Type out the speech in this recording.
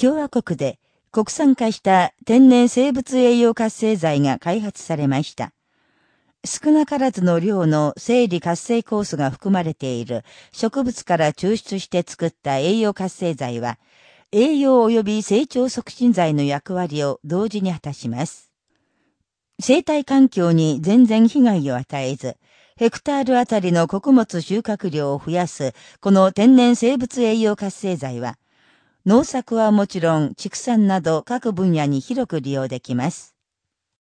共和国で国産化した天然生物栄養活性剤が開発されました。少なからずの量の生理活性酵素が含まれている植物から抽出して作った栄養活性剤は、栄養及び成長促進剤の役割を同時に果たします。生態環境に全然被害を与えず、ヘクタールあたりの穀物収穫量を増やす、この天然生物栄養活性剤は、農作はもちろん畜産など各分野に広く利用できます。